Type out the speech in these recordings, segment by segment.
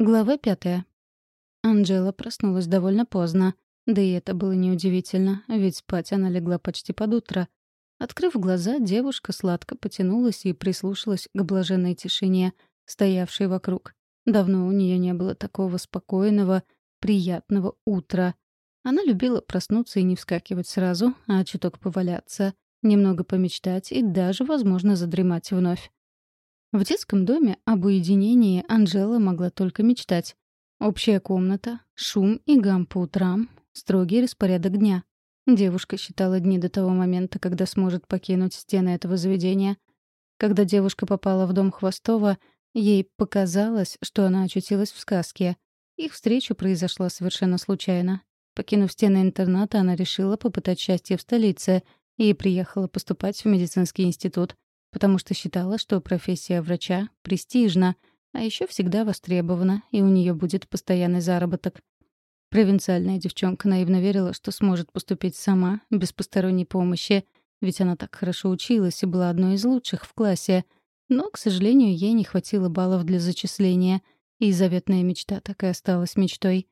Глава пятая. Анжела проснулась довольно поздно. Да и это было неудивительно, ведь спать она легла почти под утро. Открыв глаза, девушка сладко потянулась и прислушалась к блаженной тишине, стоявшей вокруг. Давно у нее не было такого спокойного, приятного утра. Она любила проснуться и не вскакивать сразу, а чуток поваляться, немного помечтать и даже, возможно, задремать вновь. В детском доме об уединении Анжела могла только мечтать. Общая комната, шум и гам по утрам, строгий распорядок дня. Девушка считала дни до того момента, когда сможет покинуть стены этого заведения. Когда девушка попала в дом Хвостова, ей показалось, что она очутилась в сказке. Их встреча произошла совершенно случайно. Покинув стены интерната, она решила попытать счастье в столице и приехала поступать в медицинский институт потому что считала, что профессия врача престижна, а еще всегда востребована, и у нее будет постоянный заработок. Провинциальная девчонка наивно верила, что сможет поступить сама, без посторонней помощи, ведь она так хорошо училась и была одной из лучших в классе. Но, к сожалению, ей не хватило баллов для зачисления, и заветная мечта так и осталась мечтой.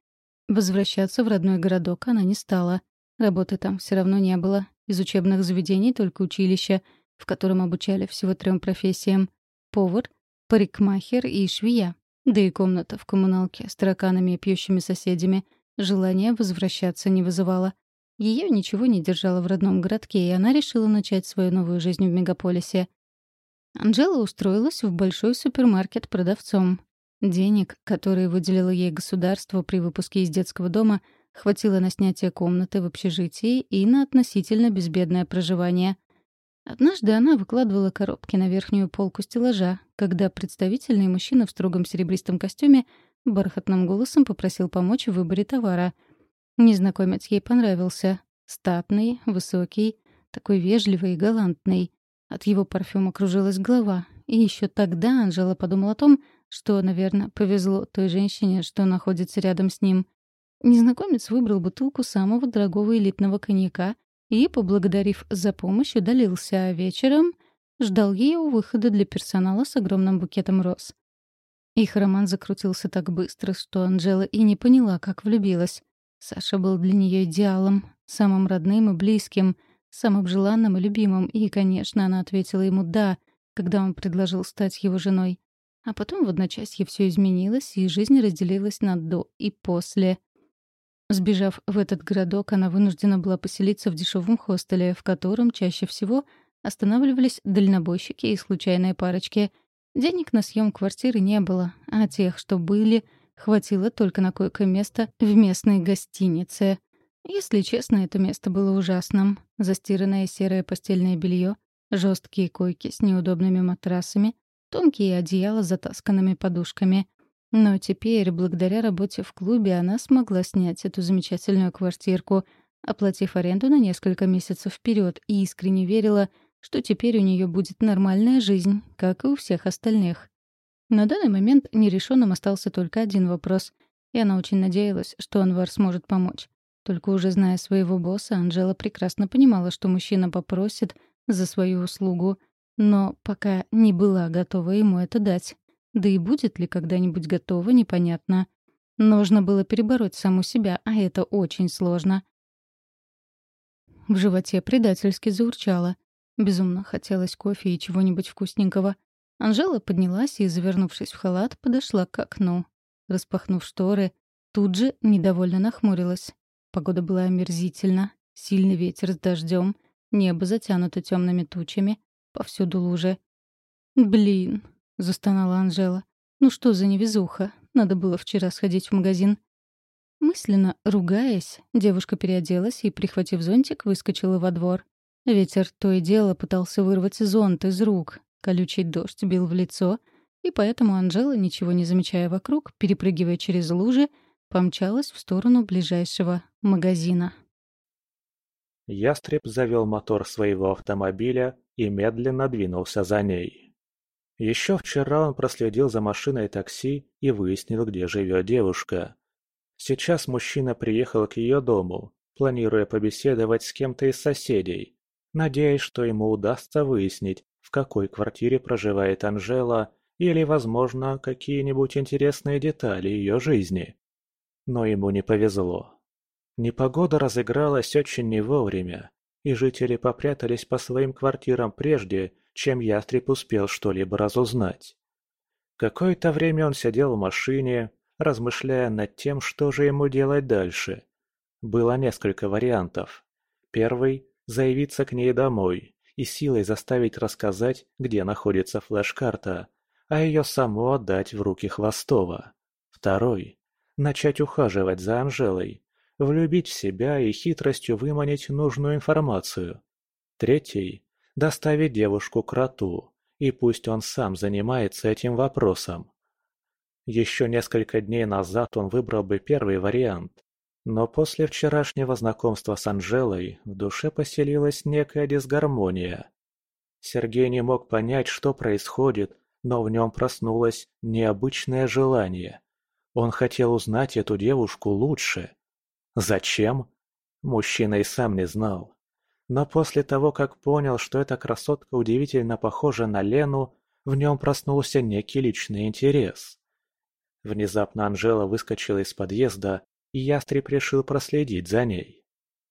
Возвращаться в родной городок она не стала. Работы там все равно не было. Из учебных заведений только училище — в котором обучали всего трем профессиям — повар, парикмахер и швея. Да и комната в коммуналке с тараканами и пьющими соседями желания возвращаться не вызывала. Ее ничего не держало в родном городке, и она решила начать свою новую жизнь в мегаполисе. Анжела устроилась в большой супермаркет продавцом. Денег, которые выделило ей государство при выпуске из детского дома, хватило на снятие комнаты в общежитии и на относительно безбедное проживание. Однажды она выкладывала коробки на верхнюю полку стеллажа, когда представительный мужчина в строгом серебристом костюме бархатным голосом попросил помочь в выборе товара. Незнакомец ей понравился. Статный, высокий, такой вежливый и галантный. От его парфюма кружилась голова. И еще тогда Анжела подумала о том, что, наверное, повезло той женщине, что находится рядом с ним. Незнакомец выбрал бутылку самого дорогого элитного коньяка и, поблагодарив за помощь, удалился, а вечером ждал ее у выхода для персонала с огромным букетом роз. Их роман закрутился так быстро, что Анжела и не поняла, как влюбилась. Саша был для нее идеалом, самым родным и близким, самым желанным и любимым, и, конечно, она ответила ему «да», когда он предложил стать его женой. А потом в одночасье все изменилось, и жизнь разделилась на «до» и «после». Сбежав в этот городок, она вынуждена была поселиться в дешевом хостеле, в котором чаще всего останавливались дальнобойщики и случайные парочки. Денег на съем квартиры не было, а тех, что были, хватило только на койко-место в местной гостинице. Если честно, это место было ужасным. Застиранное серое постельное белье, жесткие койки с неудобными матрасами, тонкие одеяла с затасканными подушками — но теперь, благодаря работе в клубе, она смогла снять эту замечательную квартирку, оплатив аренду на несколько месяцев вперед, и искренне верила, что теперь у нее будет нормальная жизнь, как и у всех остальных. На данный момент нерешенным остался только один вопрос, и она очень надеялась, что Анвар сможет помочь. Только уже зная своего босса, Анжела прекрасно понимала, что мужчина попросит за свою услугу, но пока не была готова ему это дать. Да и будет ли когда-нибудь готово, непонятно. Нужно было перебороть саму себя, а это очень сложно. В животе предательски заурчало. Безумно хотелось кофе и чего-нибудь вкусненького. Анжела поднялась и, завернувшись в халат, подошла к окну. Распахнув шторы, тут же недовольно нахмурилась. Погода была омерзительна. Сильный ветер с дождем, небо затянуто темными тучами, повсюду лужи. Блин, — застонала Анжела. «Ну что за невезуха? Надо было вчера сходить в магазин». Мысленно ругаясь, девушка переоделась и, прихватив зонтик, выскочила во двор. Ветер то и дело пытался вырвать зонт из рук. Колючий дождь бил в лицо, и поэтому Анжела, ничего не замечая вокруг, перепрыгивая через лужи, помчалась в сторону ближайшего магазина. Ястреб завел мотор своего автомобиля и медленно двинулся за ней. Еще вчера он проследил за машиной такси и выяснил, где живет девушка. Сейчас мужчина приехал к ее дому, планируя побеседовать с кем-то из соседей, надеясь, что ему удастся выяснить, в какой квартире проживает Анжела или, возможно, какие-нибудь интересные детали ее жизни. Но ему не повезло. Непогода разыгралась очень не вовремя, и жители попрятались по своим квартирам прежде, чем ястреб успел что-либо разузнать. Какое-то время он сидел в машине, размышляя над тем, что же ему делать дальше. Было несколько вариантов. Первый – заявиться к ней домой и силой заставить рассказать, где находится флеш-карта, а ее саму отдать в руки Хвостова. Второй – начать ухаживать за Анжелой, влюбить в себя и хитростью выманить нужную информацию. Третий – доставить девушку к роту, и пусть он сам занимается этим вопросом. Еще несколько дней назад он выбрал бы первый вариант, но после вчерашнего знакомства с Анжелой в душе поселилась некая дисгармония. Сергей не мог понять, что происходит, но в нем проснулось необычное желание. Он хотел узнать эту девушку лучше. Зачем? Мужчина и сам не знал. Но после того, как понял, что эта красотка удивительно похожа на Лену, в нем проснулся некий личный интерес. Внезапно Анжела выскочила из подъезда и ястреб решил проследить за ней.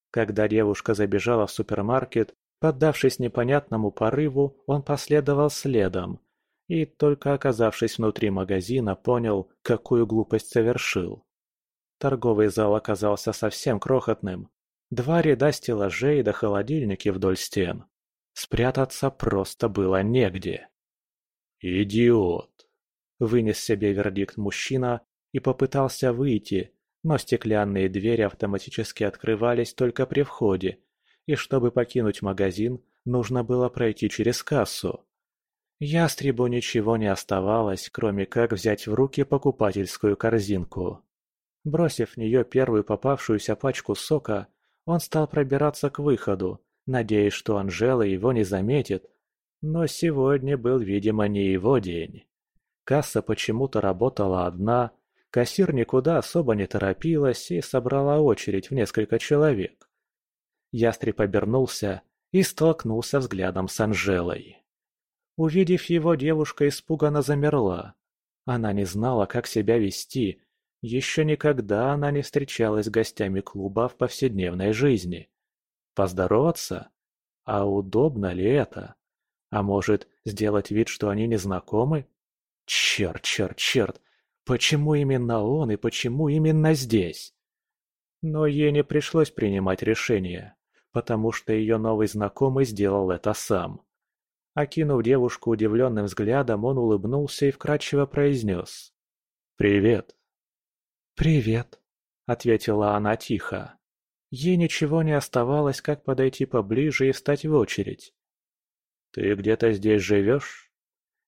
Когда девушка забежала в супермаркет, поддавшись непонятному порыву, он последовал следом и, только оказавшись внутри магазина, понял, какую глупость совершил. Торговый зал оказался совсем крохотным. Два ряда стеллажей да холодильники вдоль стен. Спрятаться просто было негде. «Идиот!» – вынес себе вердикт мужчина и попытался выйти, но стеклянные двери автоматически открывались только при входе, и чтобы покинуть магазин, нужно было пройти через кассу. Ястребу ничего не оставалось, кроме как взять в руки покупательскую корзинку. Бросив в нее первую попавшуюся пачку сока, он стал пробираться к выходу, надеясь, что Анжела его не заметит, но сегодня был, видимо, не его день. Касса почему-то работала одна, Кассир никуда особо не торопилась и собрала очередь в несколько человек. Ястреб обернулся и столкнулся взглядом с Анжелой. Увидев его, девушка испуганно замерла. Она не знала, как себя вести. Еще никогда она не встречалась с гостями клуба в повседневной жизни. Поздороваться? А удобно ли это? А может, сделать вид, что они не знакомы? Черт, черт, черт! Почему именно он и почему именно здесь? Но ей не пришлось принимать решение, потому что ее новый знакомый сделал это сам. Окинув девушку удивленным взглядом, он улыбнулся и вкрадчиво произнес. «Привет». «Привет», — ответила она тихо. Ей ничего не оставалось, как подойти поближе и встать в очередь. «Ты где-то здесь живешь?»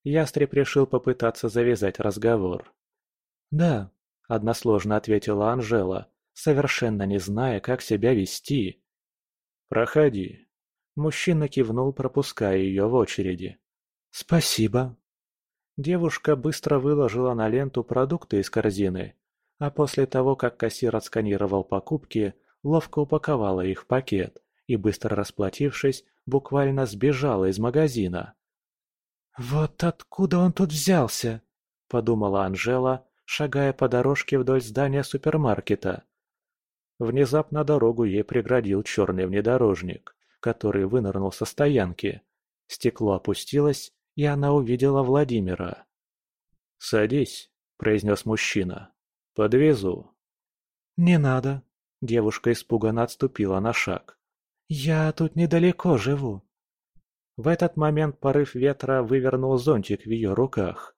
Ястреб решил попытаться завязать разговор. «Да», – односложно ответила Анжела, совершенно не зная, как себя вести. «Проходи». Мужчина кивнул, пропуская ее в очереди. «Спасибо». Девушка быстро выложила на ленту продукты из корзины, а после того, как кассир отсканировал покупки, ловко упаковала их в пакет и, быстро расплатившись, буквально сбежала из магазина. «Вот откуда он тут взялся?» – подумала Анжела, шагая по дорожке вдоль здания супермаркета. Внезапно дорогу ей преградил черный внедорожник, который вынырнул со стоянки. Стекло опустилось, и она увидела Владимира. «Садись», — произнес мужчина. «Подвезу». «Не надо», — девушка испуганно отступила на шаг. «Я тут недалеко живу». В этот момент порыв ветра вывернул зонтик в ее руках.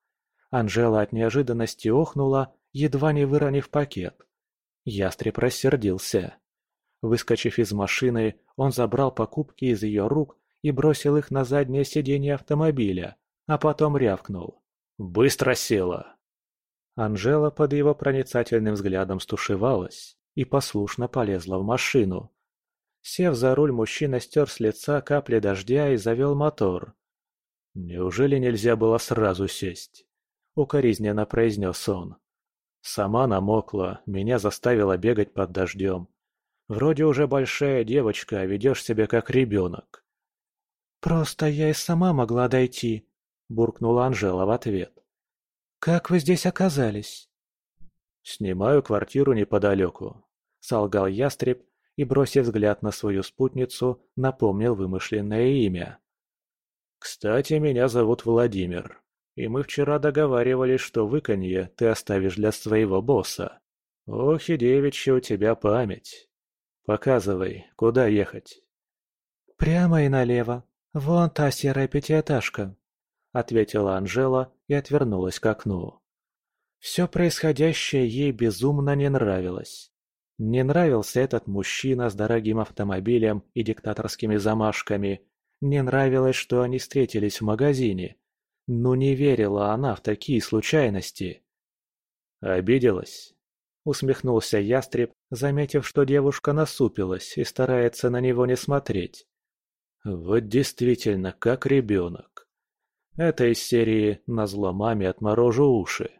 Анжела от неожиданности охнула, едва не выронив пакет. Ястреб рассердился. Выскочив из машины, он забрал покупки из ее рук и бросил их на заднее сиденье автомобиля, а потом рявкнул. «Быстро села!» Анжела под его проницательным взглядом стушевалась и послушно полезла в машину. Сев за руль, мужчина стер с лица капли дождя и завел мотор. Неужели нельзя было сразу сесть? укоризненно произнес он. Сама намокла, меня заставила бегать под дождем. Вроде уже большая девочка, а ведешь себя как ребенок. «Просто я и сама могла дойти», — буркнула Анжела в ответ. «Как вы здесь оказались?» «Снимаю квартиру неподалеку», — солгал ястреб и, бросив взгляд на свою спутницу, напомнил вымышленное имя. «Кстати, меня зовут Владимир, и мы вчера договаривались, что выканье ты оставишь для своего босса. Ох и девичья у тебя память. Показывай, куда ехать». «Прямо и налево. Вон та серая пятиэтажка», — ответила Анжела и отвернулась к окну. Все происходящее ей безумно не нравилось. Не нравился этот мужчина с дорогим автомобилем и диктаторскими замашками. Не нравилось, что они встретились в магазине. Но не верила она в такие случайности. «Обиделась?» — усмехнулся ястреб, заметив, что девушка насупилась и старается на него не смотреть. «Вот действительно, как ребенок. Это из серии «Назло маме отморожу уши».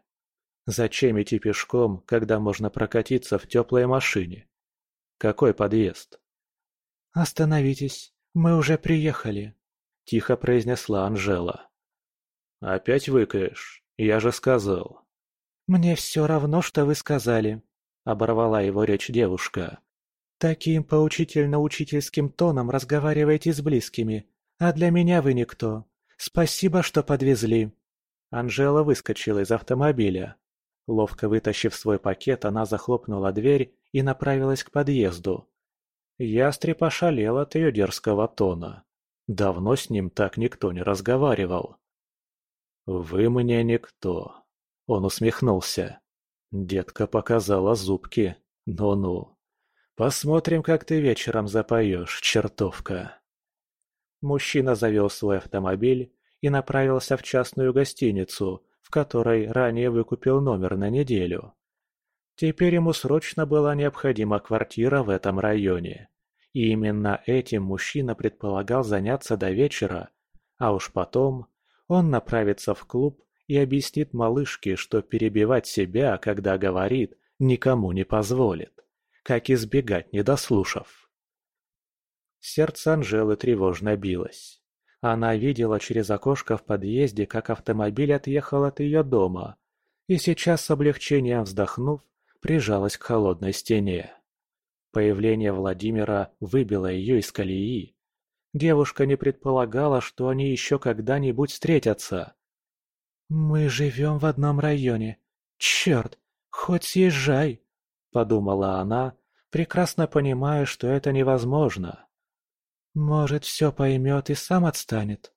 Зачем идти пешком, когда можно прокатиться в теплой машине? Какой подъезд? «Остановитесь, мы уже приехали», — тихо произнесла Анжела. «Опять выкаешь? Я же сказал». «Мне все равно, что вы сказали», — оборвала его речь девушка. «Таким поучительно-учительским тоном разговариваете с близкими, а для меня вы никто. Спасибо, что подвезли». Анжела выскочила из автомобиля. Ловко вытащив свой пакет, она захлопнула дверь и направилась к подъезду. Ястреб ошалел от ее дерзкого тона. Давно с ним так никто не разговаривал. «Вы мне никто», — он усмехнулся. Детка показала зубки. Ну-ну. Посмотрим, как ты вечером запоешь, чертовка. Мужчина завел свой автомобиль и направился в частную гостиницу, в которой ранее выкупил номер на неделю. Теперь ему срочно была необходима квартира в этом районе. И именно этим мужчина предполагал заняться до вечера, а уж потом он направится в клуб и объяснит малышке, что перебивать себя, когда говорит, никому не позволит, как избегать недослушав. Сердце Анжелы тревожно билось. Она видела через окошко в подъезде, как автомобиль отъехал от ее дома, и сейчас с облегчением вздохнув, прижалась к холодной стене. Появление Владимира выбило ее из колеи. Девушка не предполагала, что они еще когда-нибудь встретятся. «Мы живем в одном районе. Черт, хоть съезжай!» – подумала она, прекрасно понимая, что это невозможно. Может, все поймет и сам отстанет.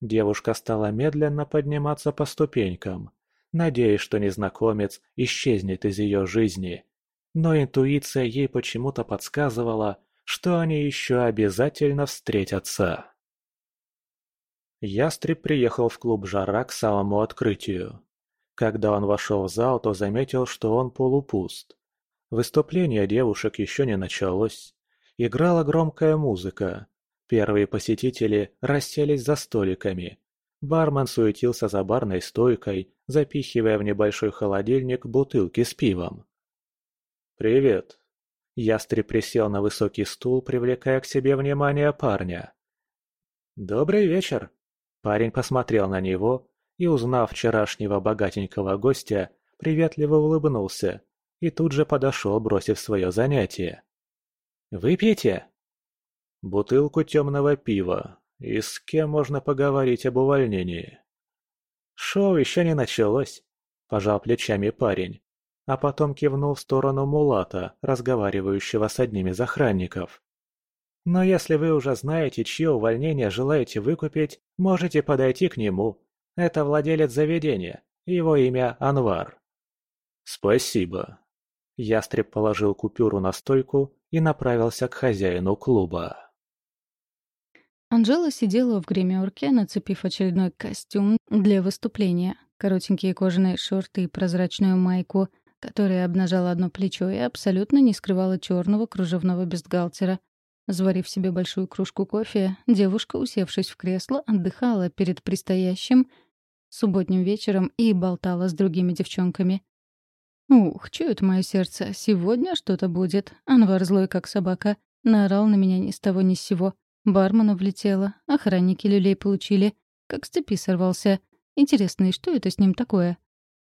Девушка стала медленно подниматься по ступенькам, надеясь, что незнакомец исчезнет из ее жизни. Но интуиция ей почему-то подсказывала, что они еще обязательно встретятся. Ястреб приехал в клуб «Жара» к самому открытию. Когда он вошел в зал, то заметил, что он полупуст. Выступление девушек еще не началось. Играла громкая музыка. Первые посетители расселись за столиками. Бармен суетился за барной стойкой, запихивая в небольшой холодильник бутылки с пивом. «Привет!» Ястреб присел на высокий стул, привлекая к себе внимание парня. «Добрый вечер!» Парень посмотрел на него и, узнав вчерашнего богатенького гостя, приветливо улыбнулся и тут же подошел, бросив свое занятие. Выпьете?» Бутылку темного пива. И с кем можно поговорить об увольнении? Шоу еще не началось, пожал плечами парень, а потом кивнул в сторону Мулата, разговаривающего с одним из охранников. Но если вы уже знаете, чье увольнение желаете выкупить, можете подойти к нему. Это владелец заведения, его имя Анвар. Спасибо. Ястреб положил купюру на стойку и направился к хозяину клуба. Анжела сидела в гримерке, нацепив очередной костюм для выступления. Коротенькие кожаные шорты и прозрачную майку, которая обнажала одно плечо и абсолютно не скрывала черного кружевного бюстгальтера. Заварив себе большую кружку кофе, девушка, усевшись в кресло, отдыхала перед предстоящим субботним вечером и болтала с другими девчонками. Ух, чует мое сердце, сегодня что-то будет. Анвар злой, как собака. Наорал на меня ни с того ни с сего. Бармена влетела, охранники люлей получили. Как с цепи сорвался. Интересно, и что это с ним такое?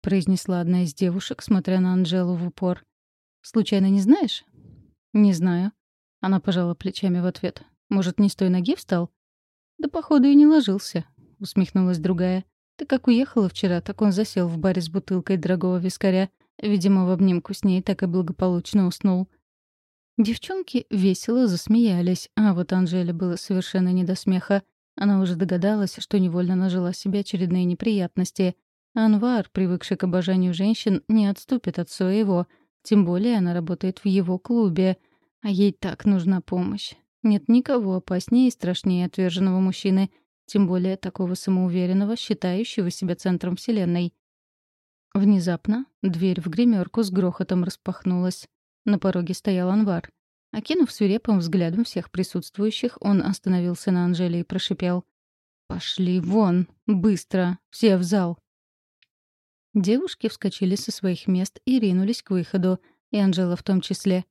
произнесла одна из девушек, смотря на Анжелу в упор. «Случайно не знаешь?» «Не знаю». Она пожала плечами в ответ. «Может, не с той ноги встал?» «Да, походу, и не ложился», — усмехнулась другая. «Ты как уехала вчера, так он засел в баре с бутылкой дорогого вискаря. Видимо, в обнимку с ней так и благополучно уснул». Девчонки весело засмеялись, а вот Анжеле было совершенно не до смеха. Она уже догадалась, что невольно нажила себе очередные неприятности. Анвар, привыкший к обожанию женщин, не отступит от своего. Тем более она работает в его клубе. А ей так нужна помощь. Нет никого опаснее и страшнее отверженного мужчины, тем более такого самоуверенного, считающего себя центром Вселенной. Внезапно дверь в гримерку с грохотом распахнулась. На пороге стоял Анвар. Окинув свирепым взглядом всех присутствующих, он остановился на Анжеле и прошипел. «Пошли вон! Быстро! Все в зал!» Девушки вскочили со своих мест и ринулись к выходу, и Анжела в том числе.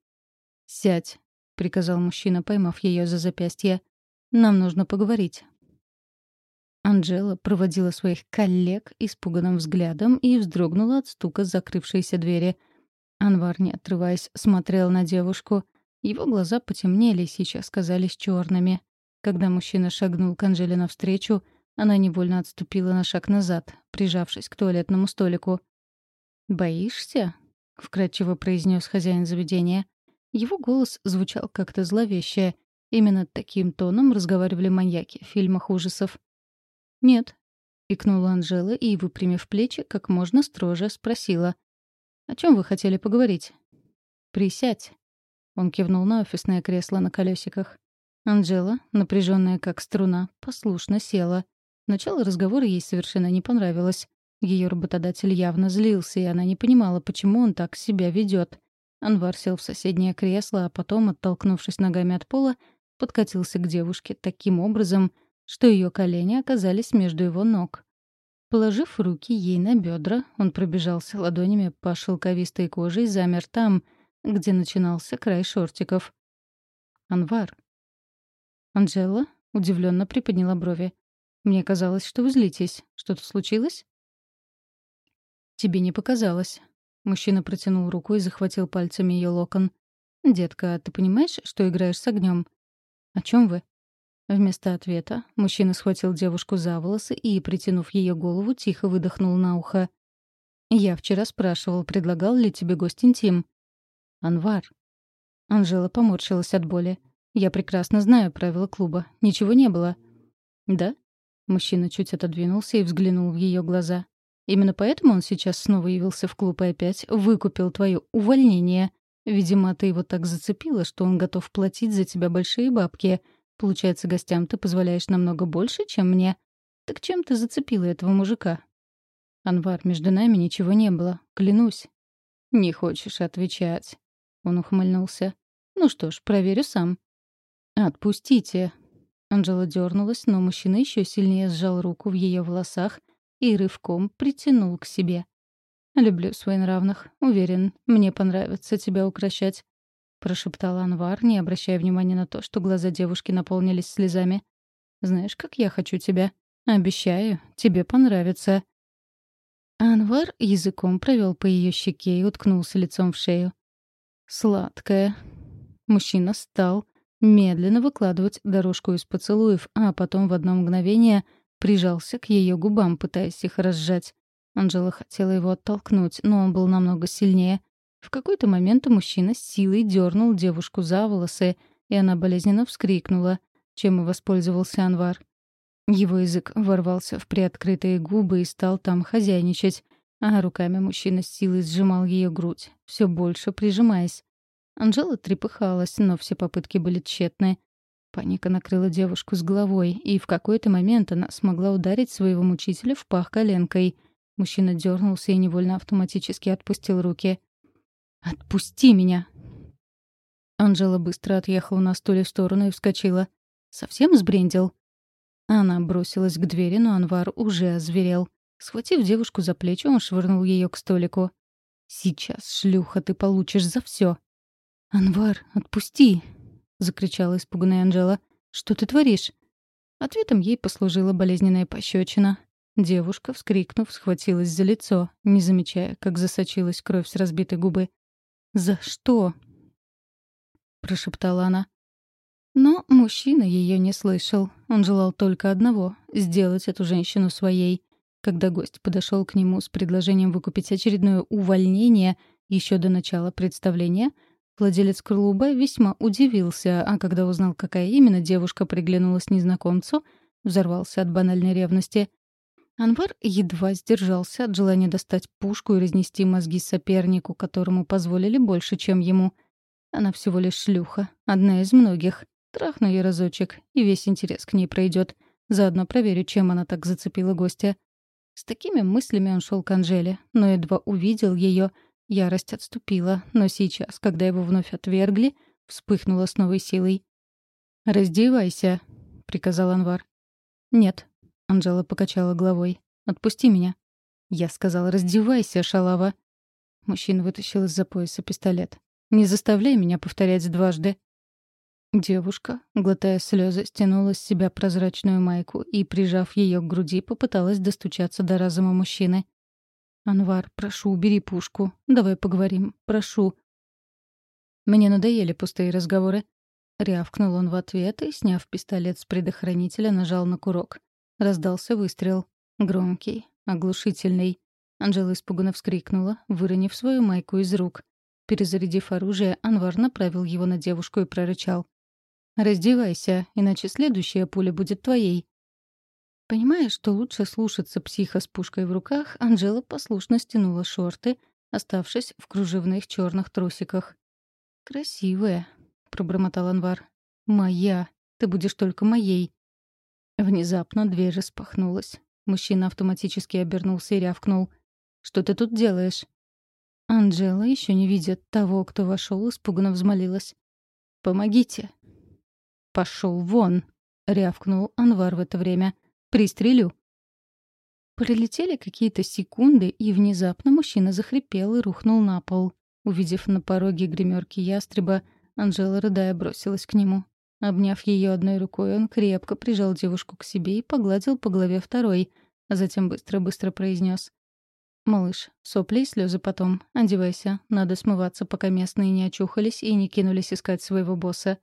«Сядь!» — приказал мужчина, поймав ее за запястье. «Нам нужно поговорить». Анжела проводила своих коллег испуганным взглядом и вздрогнула от стука закрывшейся двери — Анвар, не отрываясь, смотрел на девушку. Его глаза потемнели, сейчас казались черными. Когда мужчина шагнул к Анжеле навстречу, она невольно отступила на шаг назад, прижавшись к туалетному столику. «Боишься?» — вкратчиво произнес хозяин заведения. Его голос звучал как-то зловеще. Именно таким тоном разговаривали маньяки в фильмах ужасов. «Нет», — икнула Анжела и, выпрямив плечи, как можно строже спросила. «О чем вы хотели поговорить?» «Присядь». Он кивнул на офисное кресло на колесиках. Анжела, напряженная как струна, послушно села. Начало разговора ей совершенно не понравилось. Ее работодатель явно злился, и она не понимала, почему он так себя ведет. Анвар сел в соседнее кресло, а потом, оттолкнувшись ногами от пола, подкатился к девушке таким образом, что ее колени оказались между его ног. Положив руки ей на бедра, он пробежался ладонями по шелковистой коже и замер там, где начинался край шортиков. «Анвар». Анжела удивленно приподняла брови. «Мне казалось, что вы злитесь. Что-то случилось?» «Тебе не показалось». Мужчина протянул руку и захватил пальцами ее локон. «Детка, ты понимаешь, что играешь с огнем? «О чем вы?» Вместо ответа мужчина схватил девушку за волосы и, притянув ее голову, тихо выдохнул на ухо. «Я вчера спрашивал, предлагал ли тебе гость интим?» «Анвар». Анжела поморщилась от боли. «Я прекрасно знаю правила клуба. Ничего не было». «Да?» Мужчина чуть отодвинулся и взглянул в ее глаза. «Именно поэтому он сейчас снова явился в клуб и опять выкупил твое увольнение. Видимо, ты его так зацепила, что он готов платить за тебя большие бабки». Получается, гостям ты позволяешь намного больше, чем мне. Так чем ты зацепила этого мужика? Анвар, между нами ничего не было, клянусь. Не хочешь отвечать. Он ухмыльнулся. Ну что ж, проверю сам. Отпустите. Анжела дернулась, но мужчина еще сильнее сжал руку в ее волосах и рывком притянул к себе. Люблю своенравных. Уверен, мне понравится тебя укращать прошептал Анвар, не обращая внимания на то, что глаза девушки наполнились слезами. «Знаешь, как я хочу тебя? Обещаю, тебе понравится». Анвар языком провел по ее щеке и уткнулся лицом в шею. «Сладкая». Мужчина стал медленно выкладывать дорожку из поцелуев, а потом в одно мгновение прижался к ее губам, пытаясь их разжать. Анжела хотела его оттолкнуть, но он был намного сильнее. В какой-то момент мужчина с силой дернул девушку за волосы, и она болезненно вскрикнула, чем и воспользовался Анвар. Его язык ворвался в приоткрытые губы и стал там хозяйничать, а руками мужчина с силой сжимал ее грудь, все больше прижимаясь. Анжела трепыхалась, но все попытки были тщетны. Паника накрыла девушку с головой, и в какой-то момент она смогла ударить своего мучителя в пах коленкой. Мужчина дернулся и невольно автоматически отпустил руки. «Отпусти меня!» Анжела быстро отъехала на стуле в сторону и вскочила. «Совсем сбрендил?» Она бросилась к двери, но Анвар уже озверел. Схватив девушку за плечи, он швырнул ее к столику. «Сейчас, шлюха, ты получишь за все. «Анвар, отпусти!» — закричала испуганная Анжела. «Что ты творишь?» Ответом ей послужила болезненная пощечина. Девушка, вскрикнув, схватилась за лицо, не замечая, как засочилась кровь с разбитой губы. «За что?» — прошептала она. Но мужчина ее не слышал. Он желал только одного — сделать эту женщину своей. Когда гость подошел к нему с предложением выкупить очередное увольнение еще до начала представления, владелец клуба весьма удивился, а когда узнал, какая именно девушка приглянулась незнакомцу, взорвался от банальной ревности. Анвар едва сдержался от желания достать пушку и разнести мозги сопернику, которому позволили больше, чем ему. Она всего лишь шлюха, одна из многих. Трахну ей разочек, и весь интерес к ней пройдет. Заодно проверю, чем она так зацепила гостя. С такими мыслями он шел к Анжеле, но едва увидел ее, ярость отступила, но сейчас, когда его вновь отвергли, вспыхнула с новой силой. «Раздевайся», — приказал Анвар. «Нет», Анжела покачала головой. «Отпусти меня». Я сказала, раздевайся, шалава. Мужчина вытащил из-за пояса пистолет. «Не заставляй меня повторять дважды». Девушка, глотая слезы, стянула с себя прозрачную майку и, прижав ее к груди, попыталась достучаться до разума мужчины. «Анвар, прошу, убери пушку. Давай поговорим. Прошу». «Мне надоели пустые разговоры». Рявкнул он в ответ и, сняв пистолет с предохранителя, нажал на курок. Раздался выстрел. Громкий, оглушительный. Анжела испуганно вскрикнула, выронив свою майку из рук. Перезарядив оружие, Анвар направил его на девушку и прорычал. «Раздевайся, иначе следующая пуля будет твоей». Понимая, что лучше слушаться психа с пушкой в руках, Анжела послушно стянула шорты, оставшись в кружевных черных трусиках. «Красивая», — пробормотал Анвар. «Моя. Ты будешь только моей». Внезапно дверь распахнулась. Мужчина автоматически обернулся и рявкнул. «Что ты тут делаешь?» Анжела, еще не видя того, кто вошел, испуганно взмолилась. «Помогите!» «Пошел вон!» — рявкнул Анвар в это время. «Пристрелю!» Пролетели какие-то секунды, и внезапно мужчина захрипел и рухнул на пол. Увидев на пороге гримерки ястреба, Анжела, рыдая, бросилась к нему. Обняв ее одной рукой, он крепко прижал девушку к себе и погладил по голове второй, а затем быстро-быстро произнес: «Малыш, сопли и слезы потом. Одевайся. Надо смываться, пока местные не очухались и не кинулись искать своего босса».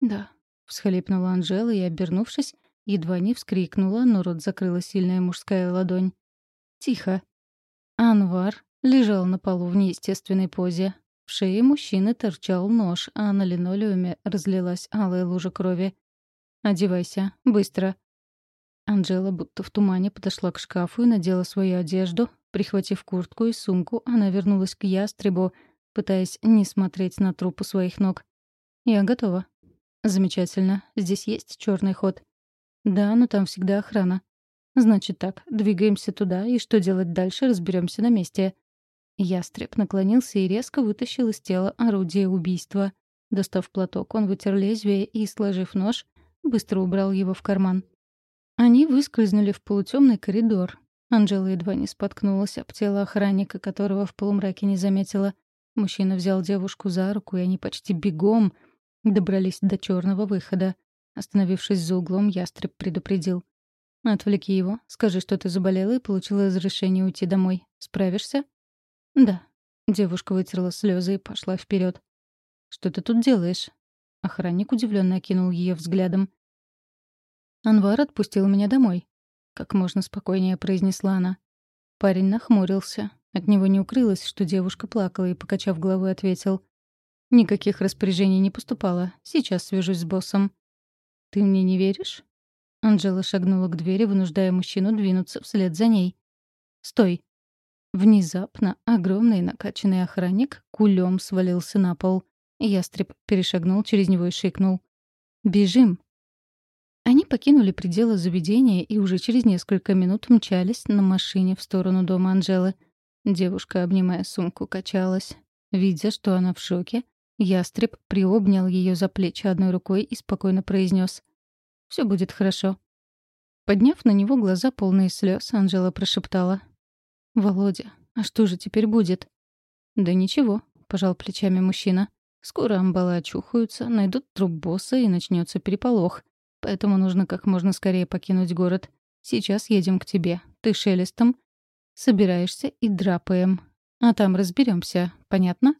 «Да», — всхлипнула Анжела и, обернувшись, едва не вскрикнула, но рот закрыла сильная мужская ладонь. «Тихо». Анвар лежал на полу в неестественной позе, в шее мужчины торчал нож, а на линолеуме разлилась алая лужа крови. «Одевайся. Быстро». Анжела будто в тумане подошла к шкафу и надела свою одежду. Прихватив куртку и сумку, она вернулась к ястребу, пытаясь не смотреть на трупы своих ног. «Я готова». «Замечательно. Здесь есть черный ход». «Да, но там всегда охрана». «Значит так, двигаемся туда, и что делать дальше, разберемся на месте». Ястреб наклонился и резко вытащил из тела орудие убийства. Достав платок, он вытер лезвие и, сложив нож, быстро убрал его в карман. Они выскользнули в полутемный коридор. Анжела едва не споткнулась об тело охранника, которого в полумраке не заметила. Мужчина взял девушку за руку, и они почти бегом добрались до черного выхода. Остановившись за углом, ястреб предупредил. «Отвлеки его, скажи, что ты заболела и получила разрешение уйти домой. Справишься?» «Да». Девушка вытерла слезы и пошла вперед. «Что ты тут делаешь?» Охранник удивленно окинул ее взглядом. «Анвар отпустил меня домой», — как можно спокойнее произнесла она. Парень нахмурился. От него не укрылось, что девушка плакала и, покачав головой, ответил. «Никаких распоряжений не поступало. Сейчас свяжусь с боссом». «Ты мне не веришь?» Анжела шагнула к двери, вынуждая мужчину двинуться вслед за ней. «Стой!» Внезапно огромный накачанный охранник кулем свалился на пол. Ястреб перешагнул через него и шикнул. «Бежим!» Они покинули пределы заведения и уже через несколько минут мчались на машине в сторону дома Анжелы. Девушка, обнимая сумку, качалась. Видя, что она в шоке, ястреб приобнял ее за плечи одной рукой и спокойно произнес: «Все будет хорошо». Подняв на него глаза полные слез, Анжела прошептала. «Володя, а что же теперь будет?» «Да ничего», — пожал плечами мужчина. «Скоро амбалы очухаются, найдут труп босса и начнется переполох. Поэтому нужно как можно скорее покинуть город. Сейчас едем к тебе. Ты шелестом. Собираешься и драпаем. А там разберемся. Понятно?»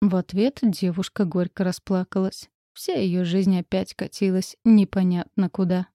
В ответ девушка горько расплакалась. Вся ее жизнь опять катилась непонятно куда.